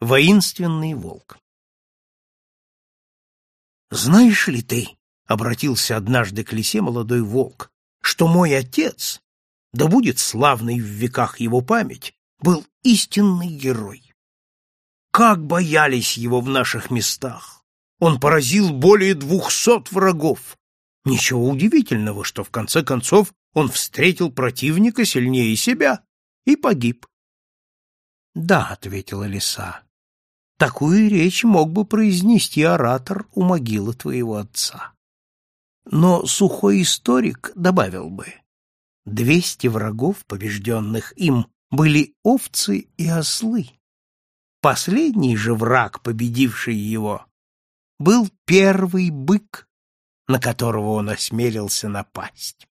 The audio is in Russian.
Воинственный волк. «Знаешь ли ты, — обратился однажды к лисе молодой волк, — что мой отец, да будет славный в веках его память, был истинный герой. Как боялись его в наших местах! Он поразил более двухсот врагов. Ничего удивительного, что в конце концов он встретил противника сильнее себя и погиб. — Да, — ответила лиса, Такую речь мог бы произнести оратор у могилы твоего отца. Но сухой историк добавил бы, двести врагов, побежденных им, были овцы и ослы. Последний же враг, победивший его, был первый бык, на которого он осмелился напасть.